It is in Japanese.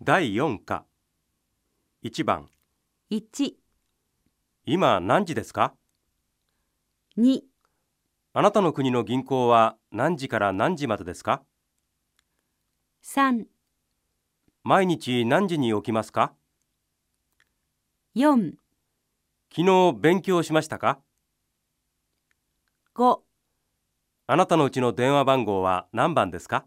第4課。1番。1、今何時ですか？2、あなたの国の銀行は何時から何時までですか？3、毎日何時に起きますか？4、昨日勉強しましたか？5あなたのうちの電話番号は何番ですか？